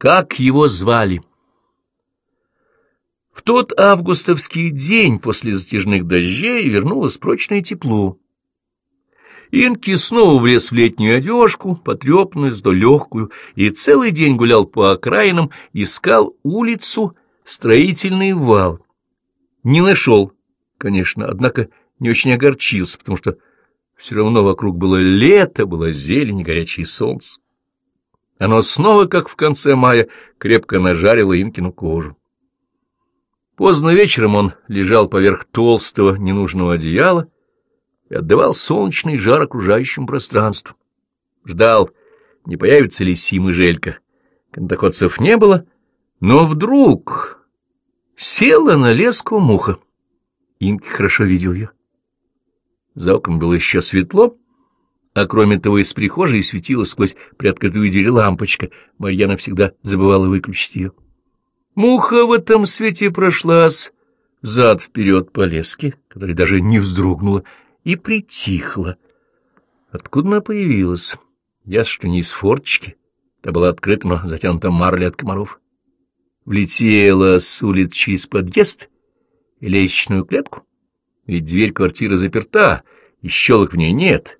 Как его звали? В тот августовский день после затяжных дождей вернулось прочное тепло. Инки снова влез в летнюю одежку, потрепанную, зато легкую, и целый день гулял по окраинам, искал улицу, строительный вал. Не нашел, конечно, однако не очень огорчился, потому что все равно вокруг было лето, было зелень, горячее солнце. Оно снова, как в конце мая, крепко нажарило Инкину кожу. Поздно вечером он лежал поверх толстого ненужного одеяла и отдавал солнечный жар окружающему пространству. Ждал, не появится ли Сим и Желька. Контоходцев не было, но вдруг села на леску муха. Инки хорошо видел ее. За окном было еще светло, а кроме того из прихожей светила сквозь приоткрытую дверь лампочка. Марьяна всегда забывала выключить ее. Муха в этом свете прошлась зад-вперед по леске, которая даже не вздрогнула, и притихла. Откуда она появилась? Ясно, что не из форточки. Та была открыта, но затянута марлей от комаров. Влетела с улиц через подъезд и лестничную клетку. Ведь дверь квартиры заперта, и щелок в ней нет —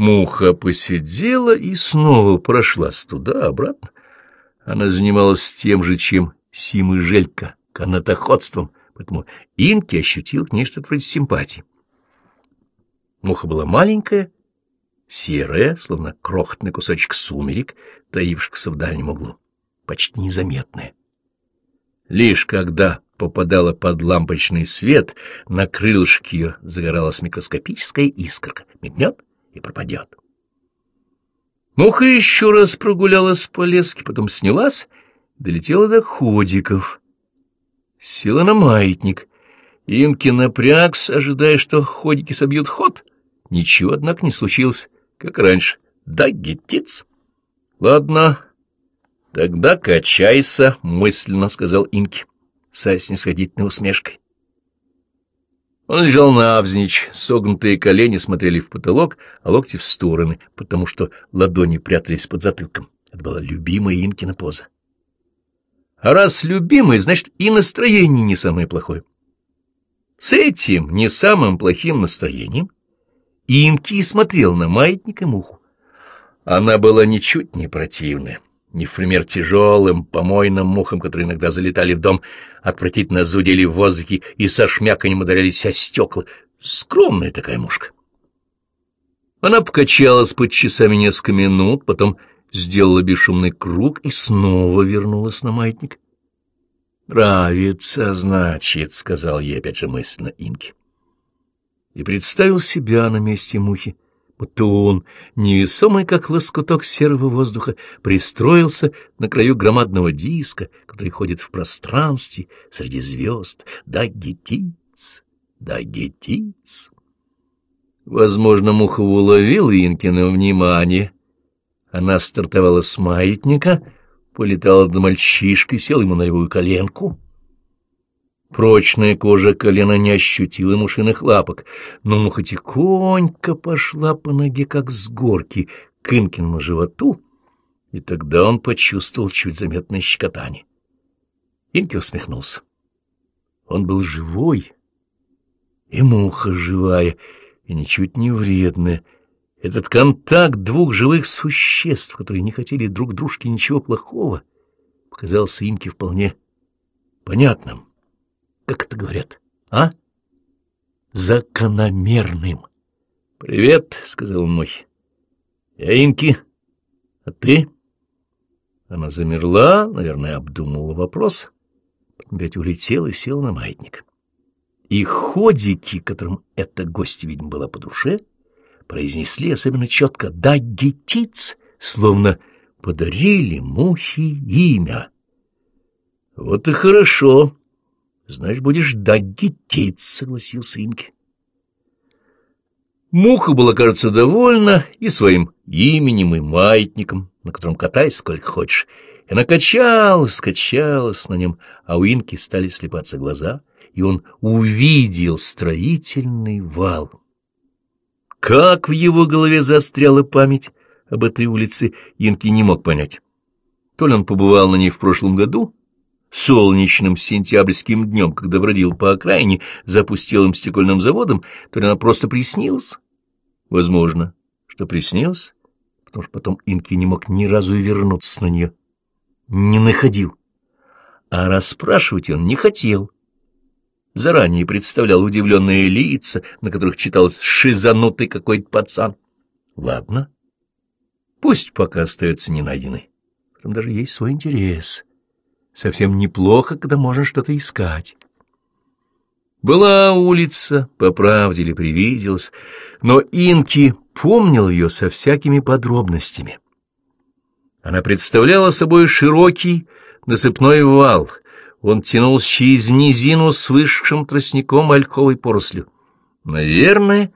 Муха посидела и снова прошлась туда-обратно. Она занималась тем же, чем Сим и Желька, канатоходством, поэтому Инки ощутил к ней что-то вроде симпатии. Муха была маленькая, серая, словно крохотный кусочек сумерек, таившихся в дальнем углу, почти незаметная. Лишь когда попадала под лампочный свет, на крылышке ее загоралась микроскопическая искорка. Мигнет — и пропадет. Муха еще раз прогулялась по леске, потом снялась, долетела до ходиков. Села на маятник. Инки напрягся, ожидая, что ходики собьют ход. Ничего, однако, не случилось, как раньше. Да, гетиц. Ладно, тогда качайся, мысленно сказал Инки со снисходительной усмешкой. Он лежал навзничь, согнутые колени смотрели в потолок, а локти в стороны, потому что ладони прятались под затылком. Это была любимая Инкина поза. А раз любимая, значит, и настроение не самое плохое. С этим не самым плохим настроением Инки смотрел на маятник и муху. Она была ничуть не противная не в пример тяжелым помойным мухам, которые иногда залетали в дом, отвратительно зудели в воздухе и со шмяканьем ударялись о стекла. Скромная такая мушка. Она покачалась под часами несколько минут, потом сделала бесшумный круг и снова вернулась на маятник. «Нравится, значит», — сказал ей опять же мысленно Инки. И представил себя на месте мухи будто он, невесомый как лоскуток серого воздуха, пристроился на краю громадного диска, который ходит в пространстве среди звезд. Да, гетиц, да, гетиц. Возможно, муха уловила Инкина внимание. Она стартовала с маятника, полетала до мальчишка, села ему на левую коленку — Прочная кожа колена не ощутила мушиных лапок, но муха тихонько пошла по ноге, как с горки, к Инкиному животу, и тогда он почувствовал чуть заметное щекотание. Инки усмехнулся. Он был живой, и муха живая, и ничуть не вредная. Этот контакт двух живых существ, которые не хотели друг дружке ничего плохого, показался Инке вполне понятным как это говорят, а? Закономерным. — Привет, — сказал Мохи. — Я Инки. А ты? Она замерла, наверное, обдумывала вопрос, потом опять улетела и села на маятник. И ходики, которым эта гость, видимо, была по душе, произнесли особенно четко «да, гетиц», словно подарили мухи имя. Вот и хорошо. Значит, будешь ждать детей, — согласился Инки. Муха была, кажется, довольна и своим именем, и маятником, на котором катайся сколько хочешь. И она качалась, качалась на нем, а у Инки стали слепаться глаза, и он увидел строительный вал. Как в его голове застряла память об этой улице, Инки не мог понять. То ли он побывал на ней в прошлом году, солнечным сентябрьским днем, когда бродил по окраине за пустелым стекольным заводом, то ли она просто приснилась. Возможно, что приснилась, потому что потом Инки не мог ни разу вернуться на нее. Не находил. А расспрашивать он не хотел. Заранее представлял удивленные лица, на которых читалось «шизанутый какой-то пацан». Ладно, пусть пока остается ненайденной. Там даже есть свой интерес. Совсем неплохо, когда можно что-то искать. Была улица, по правде ли привиделась, но Инки помнил ее со всякими подробностями. Она представляла собой широкий насыпной вал. Он тянулся через низину с высшим тростником ольховой порослью. Наверное,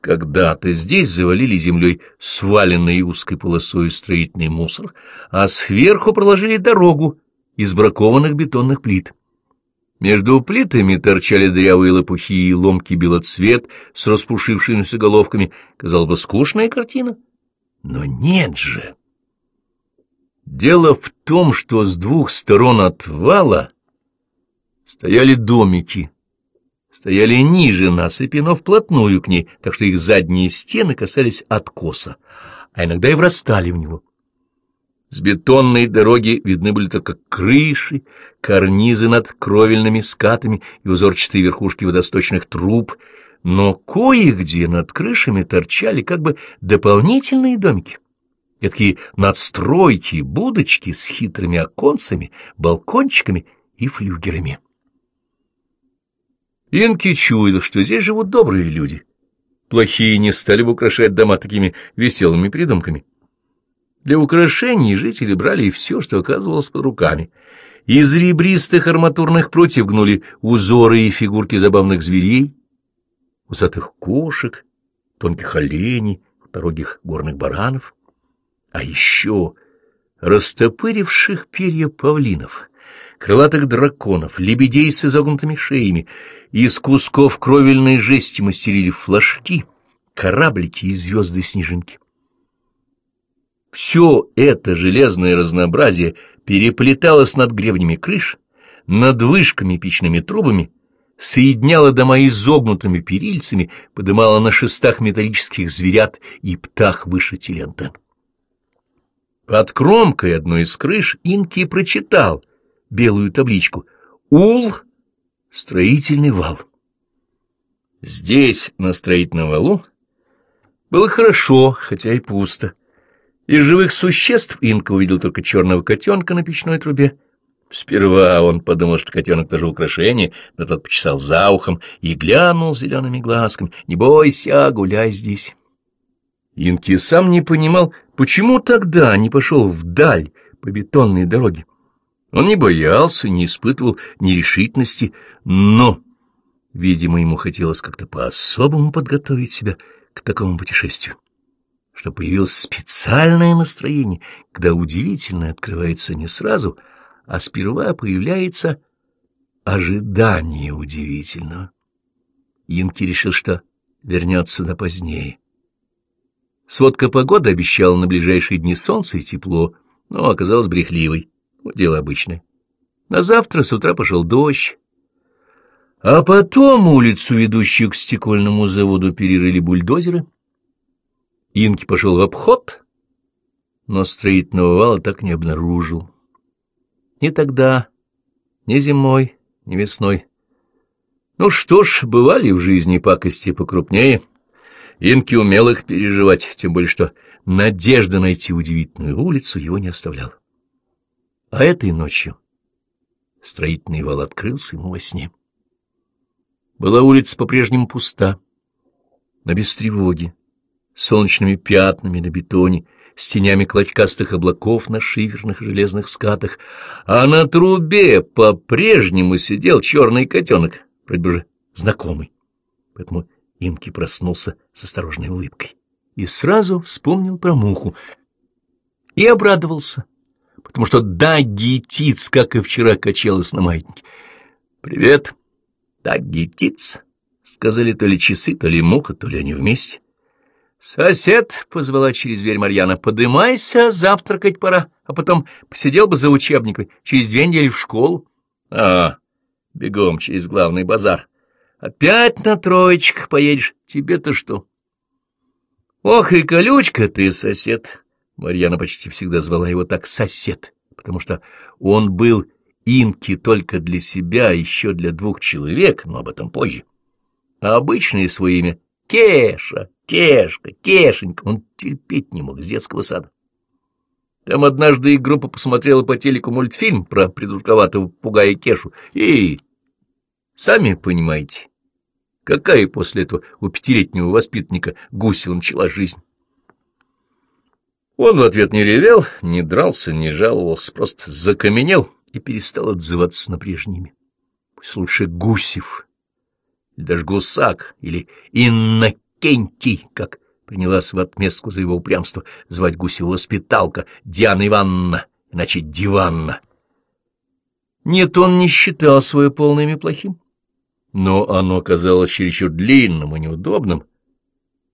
когда-то здесь завалили землей сваленный узкой полосой строительный мусор, а сверху проложили дорогу из бракованных бетонных плит. Между плитами торчали дрявые лопухи и ломкий белоцвет с распушившимися головками. Казалось бы, скучная картина. Но нет же! Дело в том, что с двух сторон от вала стояли домики, стояли ниже насыпи, но вплотную к ней, так что их задние стены касались откоса, а иногда и врастали в него. С бетонной дороги видны были только крыши, карнизы над кровельными скатами и узорчатые верхушки водосточных труб, но кое-где над крышами торчали как бы дополнительные домики. Такие надстройки, будочки с хитрыми оконцами, балкончиками и флюгерами. Инки чуял, что здесь живут добрые люди. Плохие не стали бы украшать дома такими веселыми придумками. Для украшений жители брали все, что оказывалось под руками. Из ребристых арматурных прутьев гнули узоры и фигурки забавных зверей, усатых кошек, тонких оленей, дорогих горных баранов. А еще растопыривших перья павлинов, крылатых драконов, лебедей с изогнутыми шеями, из кусков кровельной жести мастерили флажки, кораблики и звезды-снежинки. Все это железное разнообразие переплеталось над гребнями крыш, над вышками печными трубами, соединяло дома изогнутыми перильцами, подымало на шестах металлических зверят и птах выше телентен. Под кромкой одной из крыш Инки прочитал белую табличку «Ул — строительный вал». Здесь, на строительном валу, было хорошо, хотя и пусто. Из живых существ Инка увидел только черного котенка на печной трубе. Сперва он подумал, что котенок тоже украшение, но тот почесал за ухом и глянул зелеными глазками. «Не бойся, гуляй здесь». Инки сам не понимал, почему тогда не пошел вдаль по бетонной дороге. Он не боялся, не испытывал нерешительности, но, видимо, ему хотелось как-то по-особому подготовить себя к такому путешествию что появилось специальное настроение, когда удивительное открывается не сразу, а сперва появляется ожидание удивительного. Инки решил, что вернется сюда позднее. Сводка погоды обещала на ближайшие дни солнце и тепло, но оказалась брехливой. Ну, дело обычное. На завтра с утра пошел дождь. А потом улицу, ведущую к стекольному заводу, перерыли бульдозеры — Инки пошел в обход, но строительного вала так не обнаружил. Ни тогда, ни зимой, ни весной. Ну что ж, бывали в жизни пакости покрупнее. Инки умел их переживать, тем более что надежда найти удивительную улицу его не оставляла. А этой ночью строительный вал открылся ему во сне. Была улица по-прежнему пуста, но без тревоги солнечными пятнами на бетоне, с тенями клочкастых облаков на шиферных железных скатах, а на трубе по-прежнему сидел черный котенок, вроде бы же знакомый. Поэтому Инки проснулся с осторожной улыбкой и сразу вспомнил про муху и обрадовался, потому что Дагги как и вчера, качалась на маятнике. «Привет, Дагги Тиц», — сказали то ли часы, то ли муха, то ли они вместе. «Сосед», — позвала через дверь Марьяна, — «подымайся, завтракать пора, а потом посидел бы за учебникой, через две недели в школу». «А, бегом через главный базар. Опять на троечках поедешь, тебе-то что?» «Ох и колючка ты, сосед!» Марьяна почти всегда звала его так «сосед», потому что он был инки только для себя, еще для двух человек, но об этом позже. А обычное свое имя — Кеша, Кешка, Кешенька, он терпеть не мог с детского сада. Там однажды их группа посмотрела по телеку мультфильм про придурковатого пугая Кешу, и... Сами понимаете, какая после этого у пятилетнего воспитанника Гусева начала жизнь. Он в ответ не ревел, не дрался, не жаловался, просто закаменел и перестал отзываться на прежними. Пусть лучше Гусев, даже Гусак, или Иннокентий, как принялась в отместку за его упрямство звать Гусева воспиталка Диана Ивановна, иначе Диванна. Нет, он не считал свое полное имя плохим, но оно казалось чересчур длинным и неудобным,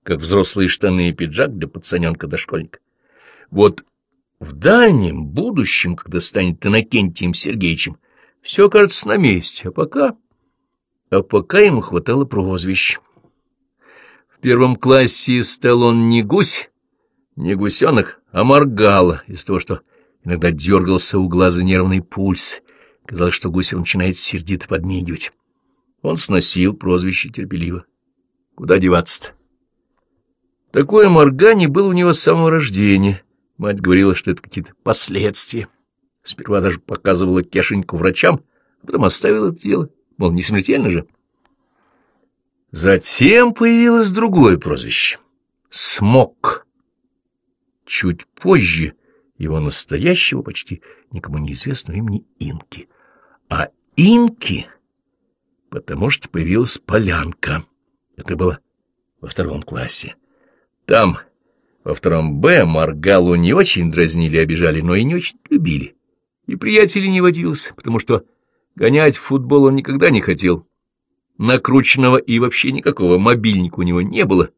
как взрослые штаны и пиджак для пацаненка-дошкольника. Вот в дальнем будущем, когда станет Иннокентием Сергеевичем, все кажется на месте, а пока... А пока ему хватало прозвищ. В первом классе стал он не гусь, не гусенок, а моргала, из того, что иногда дергался у глаза нервный пульс. Казалось, что Гусев начинает сердито подмигивать. Он сносил прозвище терпеливо. Куда деваться-то? Такое моргание было у него с самого рождения — Мать говорила, что это какие-то последствия. Сперва даже показывала Кешеньку врачам, а потом оставила это дело. Мол, не смертельно же. Затем появилось другое прозвище — Смок. Чуть позже его настоящего, почти никому неизвестного имени Инки. А Инки, потому что появилась полянка. Это было во втором классе. Там во втором «Б» Маргалу не очень дразнили и обижали, но и не очень любили. И приятелей не водилось, потому что гонять в футбол он никогда не хотел. Накрученного и вообще никакого мобильника у него не было.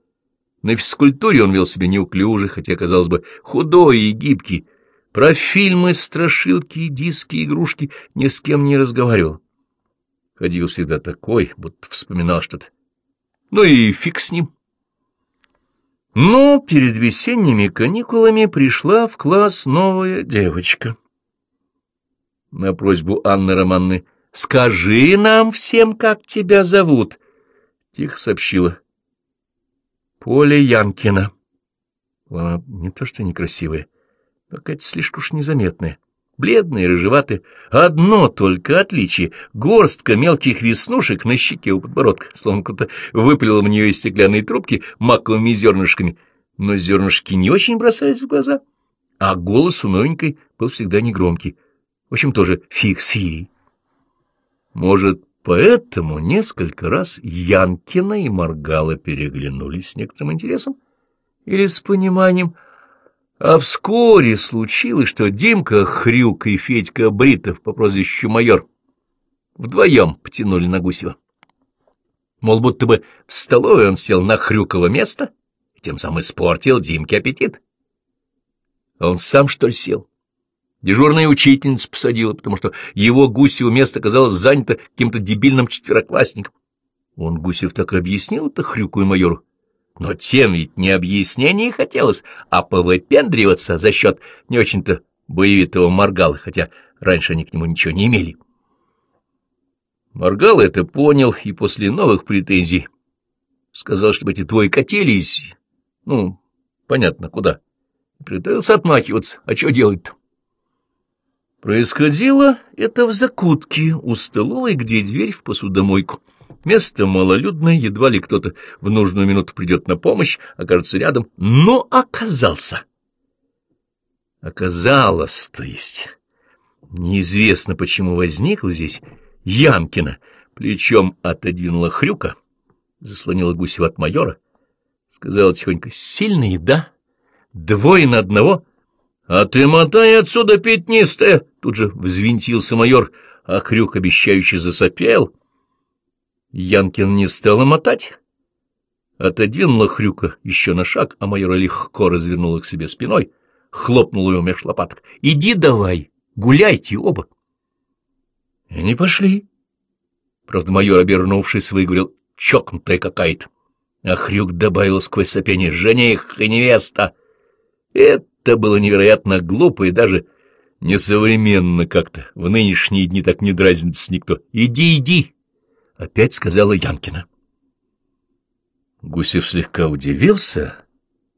На физкультуре он вел себя неуклюже, хотя, казалось бы, худой и гибкий. Про фильмы, страшилки, диски, игрушки ни с кем не разговаривал. Ходил всегда такой, будто вспоминал что-то. Ну и фиг с ним. Но перед весенними каникулами пришла в класс новая девочка. На просьбу Анны Романны «Скажи нам всем, как тебя зовут», — тихо сообщила. Поля Янкина. Она не то что некрасивая, но какая-то слишком уж незаметная бледные, рыжеватые. Одно только отличие — горстка мелких веснушек на щеке у подбородка, словно кто-то выпалил в нее из стеклянной трубки маковыми зернышками. Но зернышки не очень бросались в глаза, а голос у новенькой был всегда негромкий. В общем, тоже фиг с ей. Может, поэтому несколько раз Янкина и Маргала переглянулись с некоторым интересом или с пониманием — а вскоре случилось, что Димка Хрюк и Федька Бритов по прозвищу майор вдвоем потянули на Гусева. Мол, будто бы в столовой он сел на Хрюково место тем самым испортил Димке аппетит. А он сам, что ли, сел? Дежурная учительница посадила, потому что его Гусеву место казалось занято каким-то дебильным четвероклассником. Он, Гусев, так и объяснил это Хрюку и майору. Но тем ведь не объяснение хотелось, а повыпендриваться за счет не очень-то боевитого Маргала, хотя раньше они к нему ничего не имели. Маргал это понял и после новых претензий сказал, чтобы эти двое катились, ну, понятно, куда. Притаился отмахиваться, а что делать-то? Происходило это в закутке у столовой, где дверь в посудомойку — Место малолюдное, едва ли кто-то в нужную минуту придет на помощь, окажется рядом, но оказался. Оказалось, то есть. Неизвестно, почему возникла здесь Янкина, плечом отодвинула хрюка, заслонила Гусева от майора, сказала тихонько, «Сильные, да? Двое на одного?» «А ты мотай отсюда, пятнистая!» Тут же взвинтился майор, а хрюк обещающе засопел — Янкин не стал мотать, отодвинула Хрюка еще на шаг, а майора легко развернула к себе спиной, хлопнула его меж лопаток. — Иди давай, гуляйте оба. И они пошли. Правда, майор, обернувшись, выговорил «чокнутая какая-то». А Хрюк добавил сквозь сопение «жених и невеста». Это было невероятно глупо и даже несовременно как-то. В нынешние дни так не дразнится никто. «Иди, иди!» — опять сказала Янкина. Гусев слегка удивился,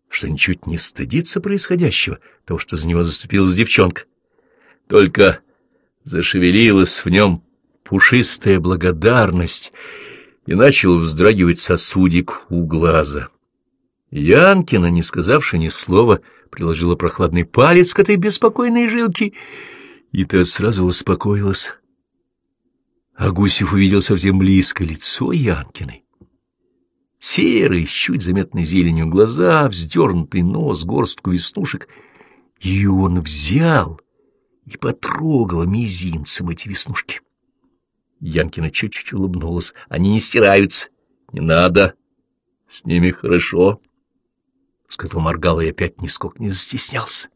что ничуть не стыдится происходящего, того, что за него заступилась девчонка. Только зашевелилась в нем пушистая благодарность, и начал вздрагивать сосудик у глаза. Янкина, не сказавши ни слова, приложила прохладный палец к этой беспокойной жилке, и та сразу успокоилась. А Гусев увидел совсем близко лицо Янкиной. Серые, чуть заметной зеленью глаза, вздернутый нос, горстку веснушек. И он взял и потрогал мизинцем эти веснушки. Янкина чуть-чуть улыбнулась. Они не стираются. Не надо. С ними хорошо. — сказал Маргал и опять нисколько не застеснялся.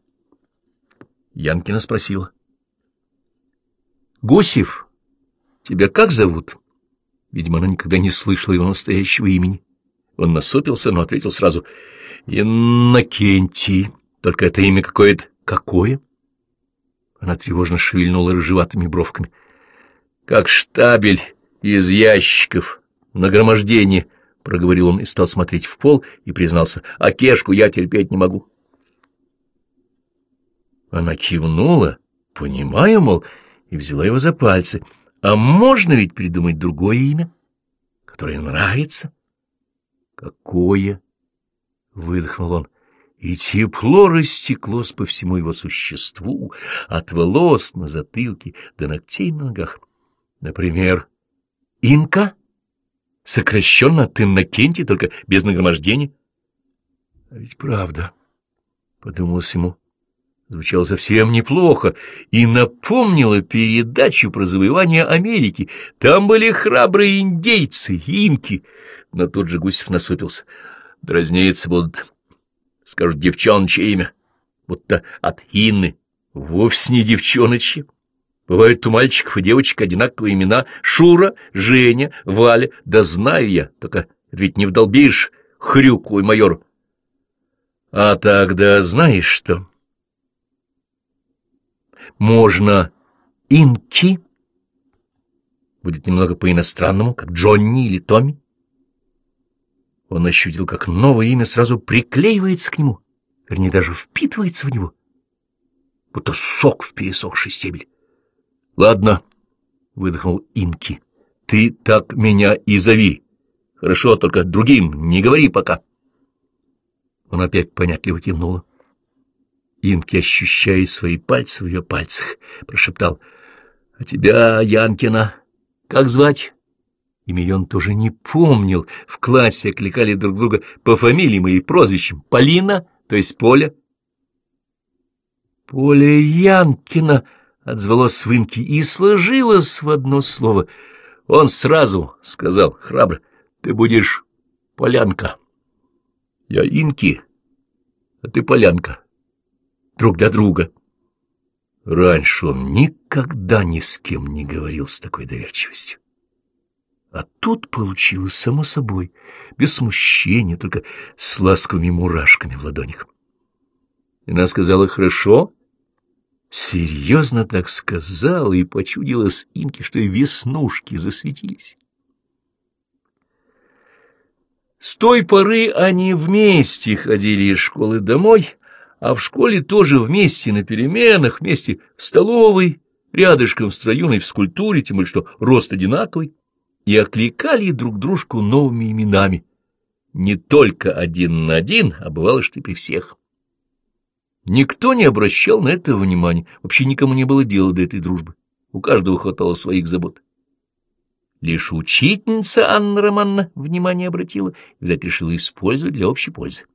Янкина спросила. — Гусев, тебя как зовут? Видимо, она никогда не слышала его настоящего имени. Он насупился, но ответил сразу. — Иннокентий. Только это имя какое-то... Какое? Она тревожно шевельнула рыжеватыми бровками. — Как штабель из ящиков, нагромождение, — проговорил он и стал смотреть в пол и признался. — А кешку я терпеть не могу. Она кивнула, понимая, мол, и взяла его за пальцы. А можно ведь придумать другое имя, которое нравится? — Какое! — выдохнул он. И тепло растеклось по всему его существу, от волос на затылке до ногтей на ногах. Например, Инка? Сокращенно от Иннокентий, только без нагромождения. А ведь правда, — подумалось ему, — звучало совсем неплохо и напомнило передачу про завоевание Америки. Там были храбрые индейцы, инки, но тут же Гусев насупился. Дразниться будут, скажут девчоночье имя, будто от Инны, вовсе не девчоночье. Бывают у мальчиков и девочек одинаковые имена Шура, Женя, Валя, да знаю я, только ведь не вдолбишь хрюку и майор. А тогда знаешь что? Можно инки, будет немного по-иностранному, как Джонни или Томми. Он ощутил, как новое имя сразу приклеивается к нему, вернее, даже впитывается в него, будто сок в пересохший стебель. — Ладно, — выдохнул Инки, — ты так меня и зови. Хорошо, только другим не говори пока. Он опять понятливо кивнула. Инки, ощущая свои пальцы в ее пальцах, прошептал. — А тебя, Янкина, как звать? Имя он тоже не помнил. В классе окликали друг друга по фамилиям и прозвищам. Полина, то есть Поля. Поля Янкина отзвалось свинки и сложилось в одно слово. Он сразу сказал храбро, ты будешь Полянка. Я Инки, а ты Полянка. Друг для друга. Раньше он никогда ни с кем не говорил с такой доверчивостью. А тут получилось само собой, без смущения, только с ласковыми мурашками в ладонях. И она сказала «хорошо». Серьезно так сказала и почудилась Инке, что и веснушки засветились. С той поры они вместе ходили из школы домой, а в школе тоже вместе на переменах, вместе в столовой, рядышком в строю и в скульптуре, тем более что рост одинаковый и окликали друг дружку новыми именами. Не только один на один, а бывало, что и при всех. Никто не обращал на это внимания, вообще никому не было дела до этой дружбы. У каждого хватало своих забот. Лишь учительница Анна Романна внимание обратила и, взять решила использовать для общей пользы.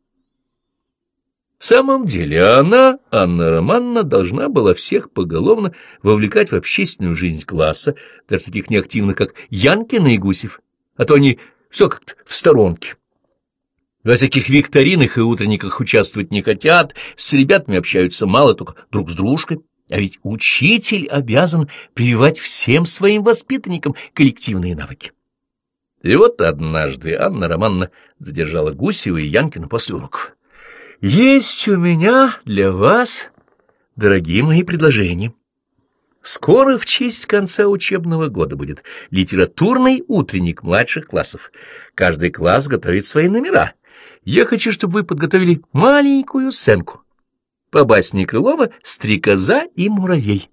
В самом деле она, Анна Романна, должна была всех поголовно вовлекать в общественную жизнь класса, даже таких неактивных, как Янкина и Гусев, а то они все как-то в сторонке. Во всяких викторинах и утренниках участвовать не хотят, с ребятами общаются мало, только друг с дружкой. А ведь учитель обязан прививать всем своим воспитанникам коллективные навыки. И вот однажды Анна Романовна задержала Гусева и Янкина после уроков. «Есть у меня для вас, дорогие мои, предложения. Скоро в честь конца учебного года будет литературный утренник младших классов. Каждый класс готовит свои номера. Я хочу, чтобы вы подготовили маленькую сценку по басне Крылова «Стрекоза и муравей».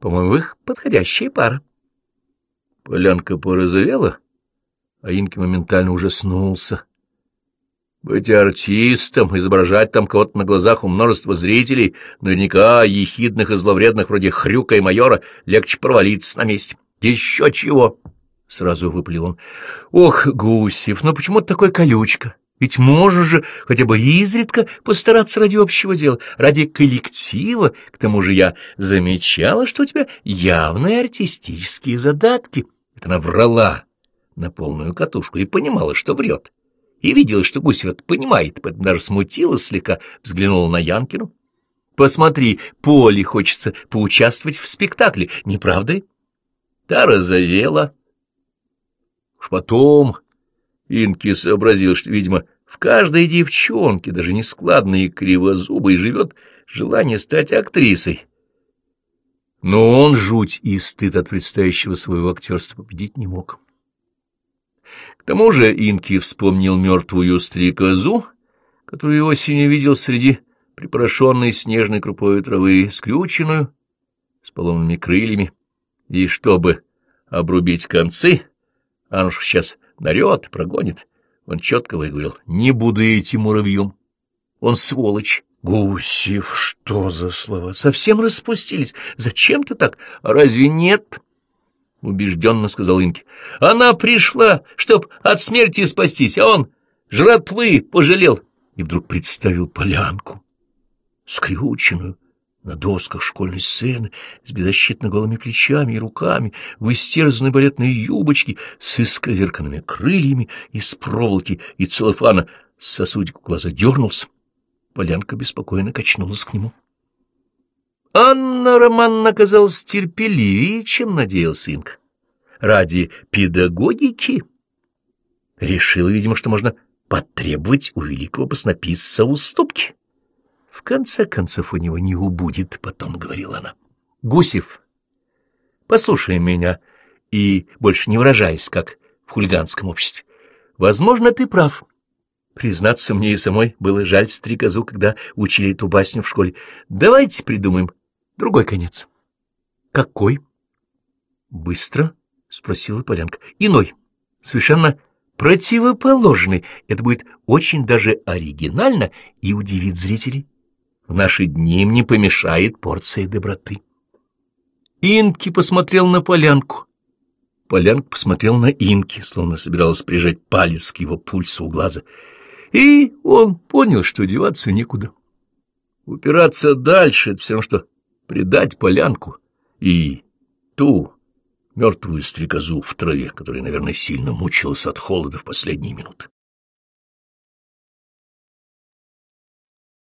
По-моему, их подходящая пара. Полянка порозовела, а Инки моментально ужаснулся. Быть артистом, изображать там кого-то на глазах у множества зрителей, наверняка ехидных и зловредных, вроде Хрюка и майора, легче провалиться на месте. Еще чего! — сразу выпалил он. — Ох, Гусев, ну почему ты такой колючка? Ведь можешь же хотя бы изредка постараться ради общего дела, ради коллектива. К тому же я замечала, что у тебя явные артистические задатки. Это она врала на полную катушку и понимала, что врет. И видела, что Гусев это понимает, поэтому даже смутилась слегка, взглянула на Янкину. «Посмотри, Поле хочется поучаствовать в спектакле, не правда ли?» Та разовела. Уж потом Инки сообразил, что, видимо, в каждой девчонке, даже нескладной и кривозубой, живет желание стать актрисой. Но он жуть и стыд от предстоящего своего актерства победить не мог. К тому же Инки вспомнил мертвую стрекозу, которую осенью видел среди припорошенной снежной крупой травы, скрюченную, с поломанными крыльями, и чтобы обрубить концы, Ануш сейчас нарет, прогонит. Он четко выговорил, не буду идти муравьем. Он сволочь. Гусев, что за слова? Совсем распустились. Зачем ты так? разве нет? — убежденно сказал Инки. — Она пришла, чтоб от смерти спастись, а он жратвы пожалел. И вдруг представил полянку, скрюченную, на досках школьной сцены, с беззащитно голыми плечами и руками, в истерзанной балетной юбочке, с исковерканными крыльями из проволоки и целлофана, сосудик у глаза дернулся. Полянка беспокойно качнулась к нему. Анна Романовна оказалась терпеливее, чем надеялся Инг. Ради педагогики решила, видимо, что можно потребовать у великого баснописца уступки. В конце концов, у него не убудет, потом говорила она. Гусев, послушай меня и больше не выражайся, как в хулиганском обществе. Возможно, ты прав. Признаться мне и самой было жаль стрекозу, когда учили эту басню в школе. Давайте придумаем другой конец. Какой? Быстро, спросила Полянка. Иной, совершенно противоположный. Это будет очень даже оригинально и удивит зрителей. В наши дни им не помешает порция доброты. Инки посмотрел на полянку. Полянка посмотрел на Инки, словно собиралась прижать палец к его пульсу у глаза. И он понял, что деваться некуда. Упираться дальше — это все равно, что предать полянку и ту мертвую стрекозу в траве, которая, наверное, сильно мучилась от холода в последние минуты.